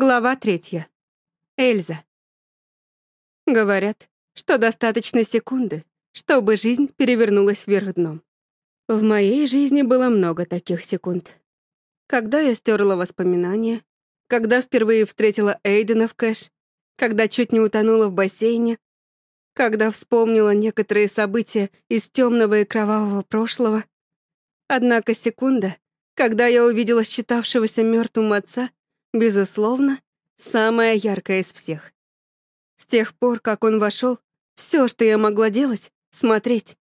Глава третья. Эльза. Говорят, что достаточно секунды, чтобы жизнь перевернулась вверх дном. В моей жизни было много таких секунд. Когда я стерла воспоминания, когда впервые встретила Эйдена в кэш, когда чуть не утонула в бассейне, когда вспомнила некоторые события из темного и кровавого прошлого. Однако секунда, когда я увидела считавшегося мертвым отца, безусловно, самая яркая из всех. С тех пор, как он вошел, все, что я могла делать, смотреть.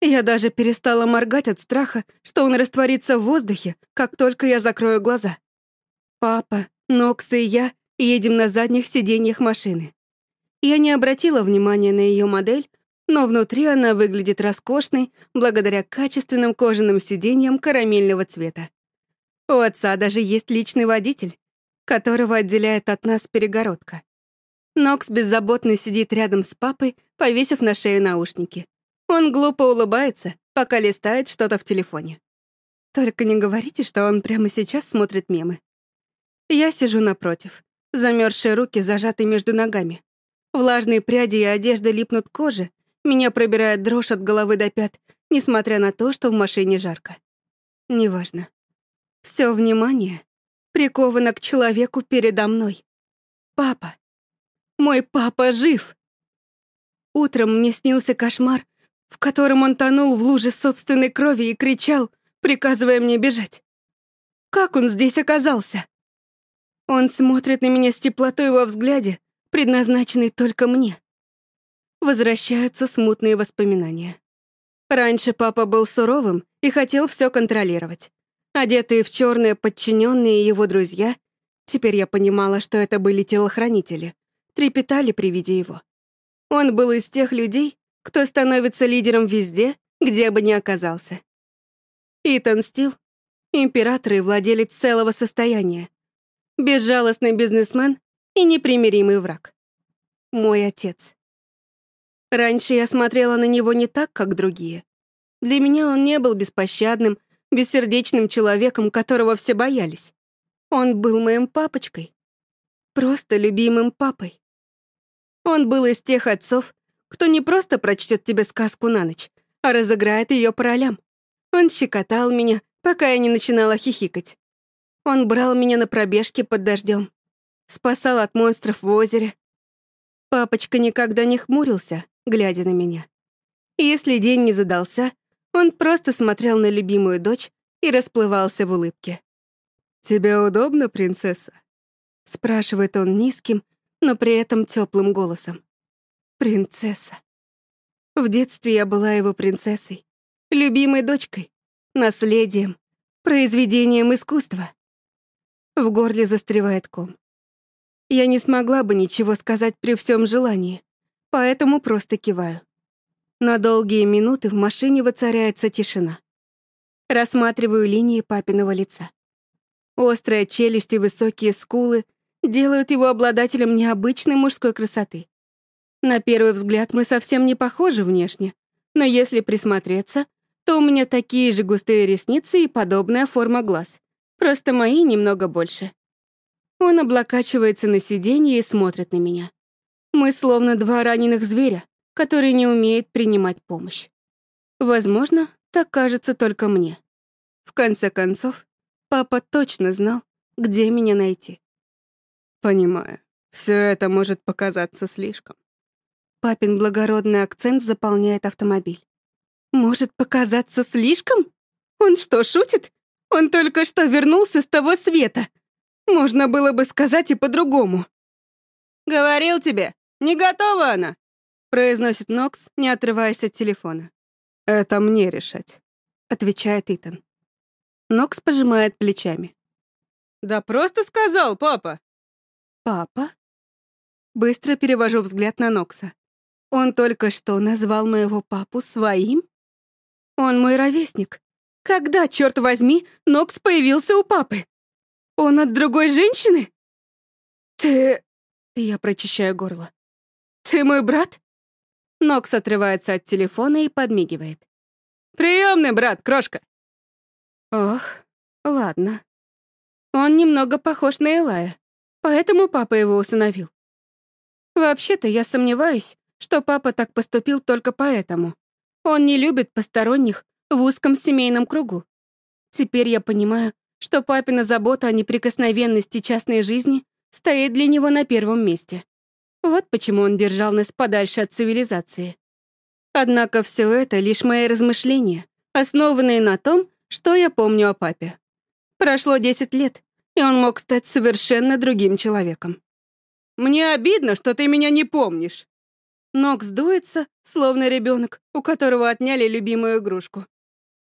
Я даже перестала моргать от страха, что он растворится в воздухе, как только я закрою глаза. Папа, Нокс и я едем на задних сиденьях машины. Я не обратила внимания на ее модель, но внутри которого отделяет от нас перегородка. Нокс беззаботно сидит рядом с папой, повесив на шею наушники. Он глупо улыбается, пока листает что-то в телефоне. Только не говорите, что он прямо сейчас смотрит мемы. Я сижу напротив, замерзшие руки зажаты между ногами. Влажные пряди и одежда липнут к коже, меня пробирает дрожь от головы до пят, несмотря на то, что в машине жарко. Неважно. Все внимание прикована к человеку передо мной. Папа. Мой папа жив. Утром мне снился кошмар, в котором он тонул в луже собственной крови и кричал, приказывая мне бежать. Как он здесь оказался? Он смотрит на меня с теплотой во взгляде, предназначенной только мне. Возвращаются смутные воспоминания. Раньше папа был суровым и хотел все контролировать. одетые в черное подчиненные его друзья, теперь я понимала, что это были телохранители, трепетали при виде его. Он был из тех людей, кто становится лидером везде, где бы ни оказался. Итан Стил — император и владелец целого состояния, безжалостный бизнесмен и непримиримый враг. Мой отец. Раньше я смотрела на него не так, как другие. Для меня он не был беспощадным, бессердечным человеком, которого все боялись. Он был моим папочкой. Просто любимым папой. Он был из тех отцов, кто не просто прочтет тебе сказку на ночь, а разыграет ее по ролям. Он щекотал меня, пока я не начинала хихикать. Он брал меня на пробежки под дождем, спасал от монстров в озере. Папочка никогда не хмурился, глядя на меня. Если день не задался, Он просто смотрел на любимую дочь и расплывался в улыбке. «Тебе удобно, принцесса?» — спрашивает он низким, но при этом теплым голосом. «Принцесса». В детстве я была его принцессой, любимой дочкой, наследием, произведением искусства. В горле застревает ком. Я не смогла бы ничего сказать при всем желании, поэтому просто киваю. На долгие минуты в машине воцаряется тишина. Рассматриваю линии папиного лица. Острая челюсть и высокие скулы делают его обладателем необычной мужской красоты. На первый взгляд мы совсем не похожи внешне, но если присмотреться, то у меня такие же густые ресницы и подобная форма глаз, просто мои немного больше. Он облокачивается на сиденье и смотрит на меня. Мы словно два раненых зверя, который не умеет принимать помощь. Возможно, так кажется только мне. В конце концов, папа точно знал, где меня найти. Понимаю, все это может показаться слишком. Папин благородный акцент заполняет автомобиль. Может показаться слишком? Он что, шутит? Он только что вернулся с того света. Можно было бы сказать и по-другому. Говорил тебе, не готова она. произносит Нокс, не отрываясь от телефона. «Это мне решать», — отвечает Итан. Нокс пожимает плечами. «Да просто сказал, папа!» «Папа?» Быстро перевожу взгляд на Нокса. Он только что назвал моего папу своим? Он мой ровесник. Когда, черт возьми, Нокс появился у папы? Он от другой женщины? Ты... Я прочищаю горло. Ты мой брат? Нокс отрывается от телефона и подмигивает. «Приемный, брат, крошка!» Ох, ладно. Он немного похож на Элая. Поэтому папа его усыновил. Вообще-то я сомневаюсь, что папа так поступил только поэтому. Он не любит посторонних в узком семейном кругу. Теперь я понимаю, что папина забота о неприкосновенности частной жизни стоит для него на первом месте. Вот почему он держал нас подальше от цивилизации. Однако все это лишь мои размышления, основанные на том, что я помню о папе. Прошло 10 лет, и он мог стать совершенно другим человеком. «Мне обидно, что ты меня не помнишь!» Нокс дуется, словно ребенок, у которого отняли любимую игрушку.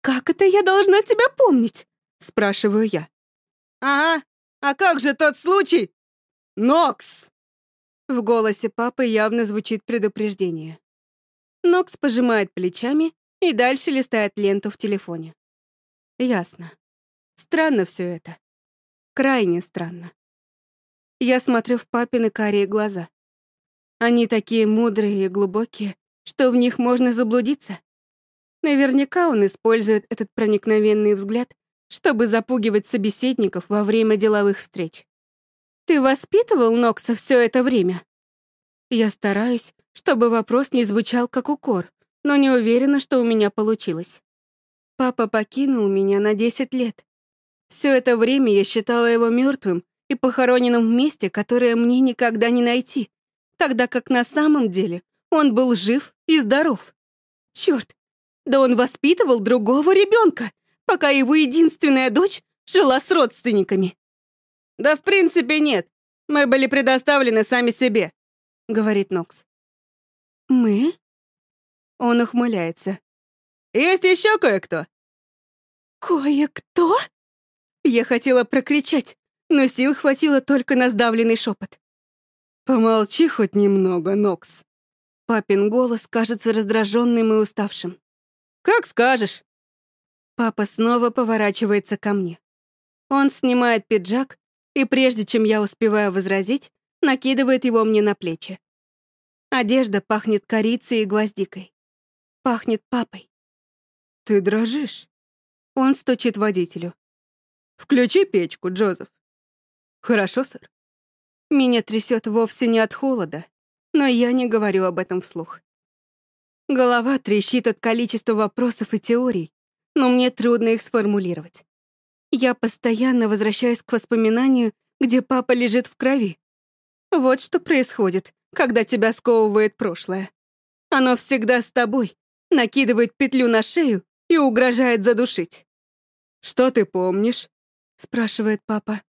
«Как это я должна тебя помнить?» — спрашиваю я. «Ага, а как же тот случай?» «Нокс!» В голосе папы явно звучит предупреждение. Нокс пожимает плечами и дальше листает ленту в телефоне. Ясно. Странно все это. Крайне странно. Я смотрю в папины карие глаза. Они такие мудрые и глубокие, что в них можно заблудиться. Наверняка он использует этот проникновенный взгляд, чтобы запугивать собеседников во время деловых встреч. «Ты воспитывал Нокса все это время?» Я стараюсь, чтобы вопрос не звучал как укор, но не уверена, что у меня получилось. Папа покинул меня на 10 лет. Все это время я считала его мертвым и похороненным в месте, которое мне никогда не найти, тогда как на самом деле он был жив и здоров. Черт, да он воспитывал другого ребенка, пока его единственная дочь жила с родственниками. «Да в принципе нет. Мы были предоставлены сами себе», — говорит Нокс. «Мы?» Он ухмыляется. «Есть еще кое-кто?» «Кое-кто?» Я хотела прокричать, но сил хватило только на сдавленный шепот. «Помолчи хоть немного, Нокс». Папин голос кажется раздраженным и уставшим. «Как скажешь». Папа снова поворачивается ко мне. Он снимает пиджак и прежде чем я успеваю возразить, накидывает его мне на плечи. Одежда пахнет корицей и гвоздикой. Пахнет папой. «Ты дрожишь?» Он стучит водителю. «Включи печку, Джозеф». «Хорошо, сэр». Меня трясет вовсе не от холода, но я не говорю об этом вслух. Голова трещит от количества вопросов и теорий, но мне трудно их сформулировать. Я постоянно возвращаюсь к воспоминанию, где папа лежит в крови. Вот что происходит, когда тебя сковывает прошлое. Оно всегда с тобой, накидывает петлю на шею и угрожает задушить. «Что ты помнишь?» — спрашивает папа.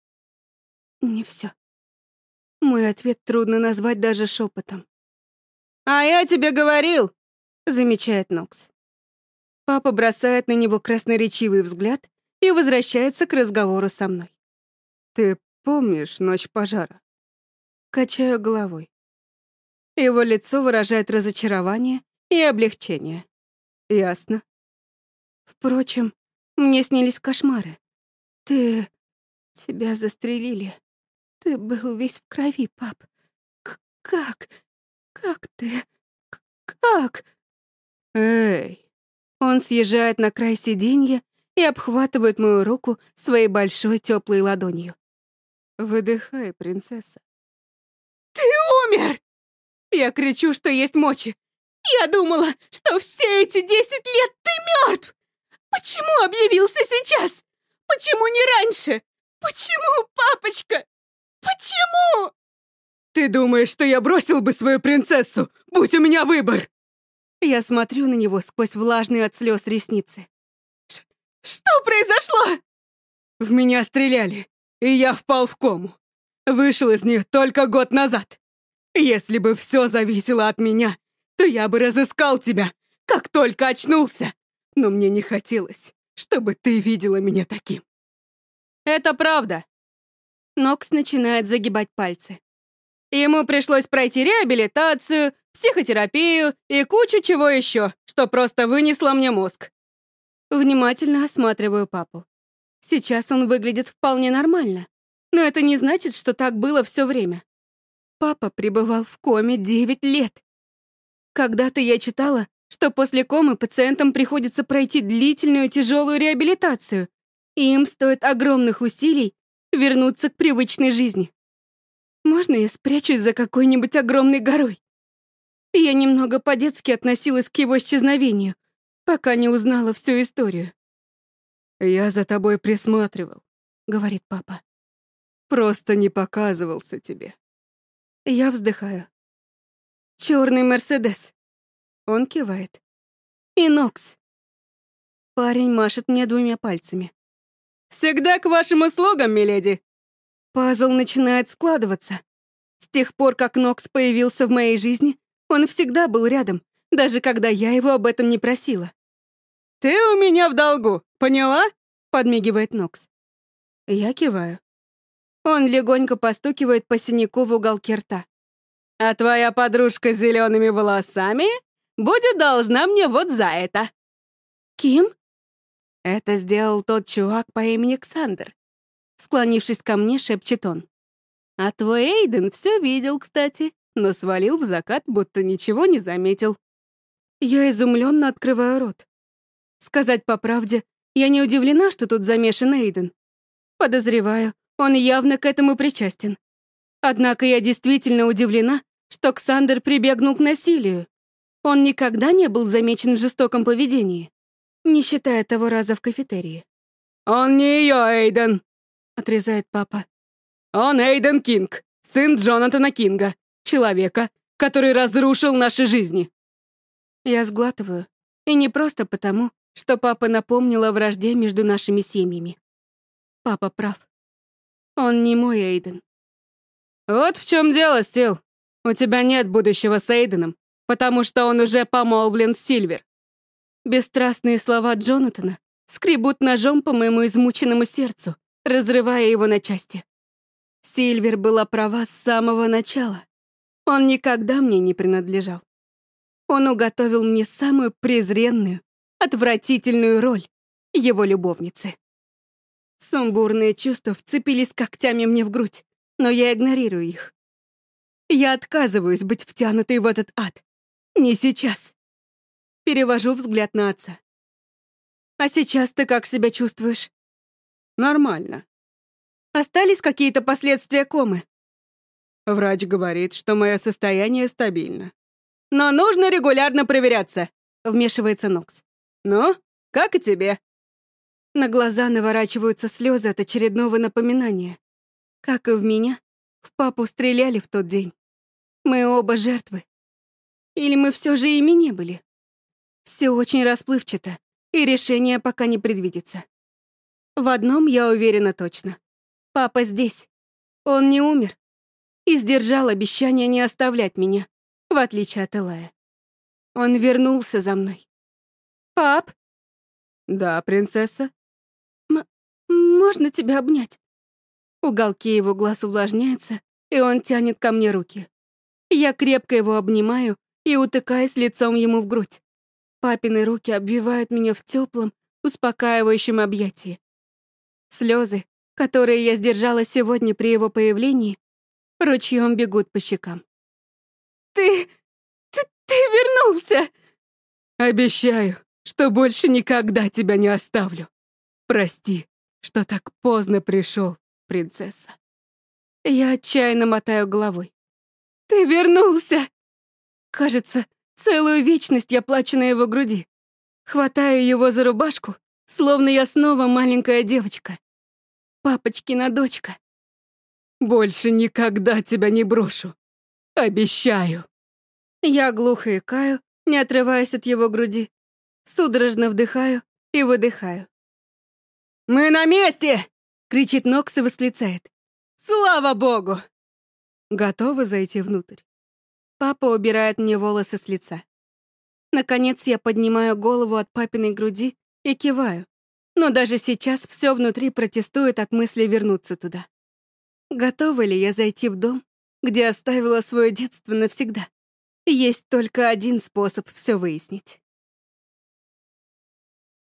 Не все. Мой ответ трудно назвать даже шепотом. «А я тебе говорил!» — замечает Нокс. Папа бросает на него красноречивый взгляд и возвращается к разговору со мной. «Ты помнишь ночь пожара?» Качаю головой. Его лицо выражает разочарование и облегчение. «Ясно». Впрочем, мне снились кошмары. Ты... тебя застрелили. Ты был весь в крови, пап. К как? Как ты? К как? Эй! Он съезжает на край сиденья и обхватывает мою руку своей большой теплой ладонью. Выдыхай, принцесса. «Ты умер!» Я кричу, что есть мочи. «Я думала, что все эти десять лет ты мертв! Почему объявился сейчас? Почему не раньше? Почему, папочка? Почему?» «Ты думаешь, что я бросил бы свою принцессу, будь у меня выбор?» Я смотрю на него сквозь влажные от слез ресницы. Что произошло?» В меня стреляли, и я впал в кому. Вышел из них только год назад. Если бы все зависело от меня, то я бы разыскал тебя, как только очнулся. Но мне не хотелось, чтобы ты видела меня таким. Это правда. Нокс начинает загибать пальцы. Ему пришлось пройти реабилитацию, психотерапию и кучу чего еще, что просто вынесло мне мозг. Внимательно осматриваю папу. Сейчас он выглядит вполне нормально, но это не значит, что так было все время. Папа пребывал в коме 9 лет. Когда-то я читала, что после комы пациентам приходится пройти длительную тяжелую реабилитацию, и им стоит огромных усилий вернуться к привычной жизни. Можно я спрячусь за какой-нибудь огромной горой? Я немного по-детски относилась к его исчезновению, пока не узнала всю историю. «Я за тобой присматривал», — говорит папа. «Просто не показывался тебе». Я вздыхаю. «Чёрный Мерседес». Он кивает. «Инокс». Парень машет мне двумя пальцами. «Всегда к вашим услугам, миледи!» Пазл начинает складываться. С тех пор, как Нокс появился в моей жизни, он всегда был рядом, даже когда я его об этом не просила. «Ты у меня в долгу, поняла?» — подмигивает Нокс. Я киваю. Он легонько постукивает по синяку в уголке рта. «А твоя подружка с зелеными волосами будет должна мне вот за это». «Ким?» Это сделал тот чувак по имени Ксандр. Склонившись ко мне, шепчет он. «А твой Эйден все видел, кстати, но свалил в закат, будто ничего не заметил. Я изумленно открываю рот. Сказать по правде, я не удивлена, что тут замешан Эйден. Подозреваю, он явно к этому причастен. Однако я действительно удивлена, что Ксандер прибегнул к насилию. Он никогда не был замечен в жестоком поведении не считая того раза в кафетерии. «Он не ее, Эйден!» — отрезает папа. «Он Эйден Кинг, сын Джонатана Кинга, человека, который разрушил наши жизни». Я сглатываю. И не просто потому, что папа напомнил о вражде между нашими семьями. Папа прав. Он не мой Эйден. «Вот в чем дело, Стил. У тебя нет будущего с Эйденом, потому что он уже помолвлен с Сильвер». Бесстрастные слова Джонатана скребут ножом по моему измученному сердцу, разрывая его на части. Сильвер была права с самого начала. Он никогда мне не принадлежал. Он уготовил мне самую презренную, отвратительную роль его любовницы. Сумбурные чувства вцепились когтями мне в грудь, но я игнорирую их. Я отказываюсь быть втянутой в этот ад. Не сейчас. Перевожу взгляд на отца. «А сейчас ты как себя чувствуешь?» «Нормально». «Остались какие-то последствия комы?» Врач говорит, что мое состояние стабильно. Но нужно регулярно проверяться», — вмешивается Нокс. «Ну, как и тебе?» На глаза наворачиваются слезы от очередного напоминания. Как и в меня, в папу стреляли в тот день. Мы оба жертвы. Или мы все же ими не были? Все очень расплывчато, и решение пока не предвидится. В одном я уверена точно. Папа здесь. Он не умер. И сдержал обещание не оставлять меня. в отличие от Элая. Он вернулся за мной. «Пап?» «Да, принцесса?» М «Можно тебя обнять?» Уголки его глаз увлажняются, и он тянет ко мне руки. Я крепко его обнимаю и утыкаюсь лицом ему в грудь. Папины руки обвивают меня в теплом, успокаивающем объятии. Слезы, которые я сдержала сегодня при его появлении, ручьем бегут по щекам. «Ты... ты, ты вернулся!» «Обещаю, что больше никогда тебя не оставлю. Прости, что так поздно пришел, принцесса». Я отчаянно мотаю головой. «Ты вернулся!» Кажется, Целую вечность я плачу на его груди. Хватаю его за рубашку, словно я снова маленькая девочка. Папочкина дочка. Больше никогда тебя не брошу. Обещаю. Я глухо икаю, не отрываясь от его груди. Судорожно вдыхаю и выдыхаю. «Мы на месте!» — кричит Нокс и восклицает. «Слава богу!» Готова зайти внутрь. Папа убирает мне волосы с лица. Наконец я поднимаю голову от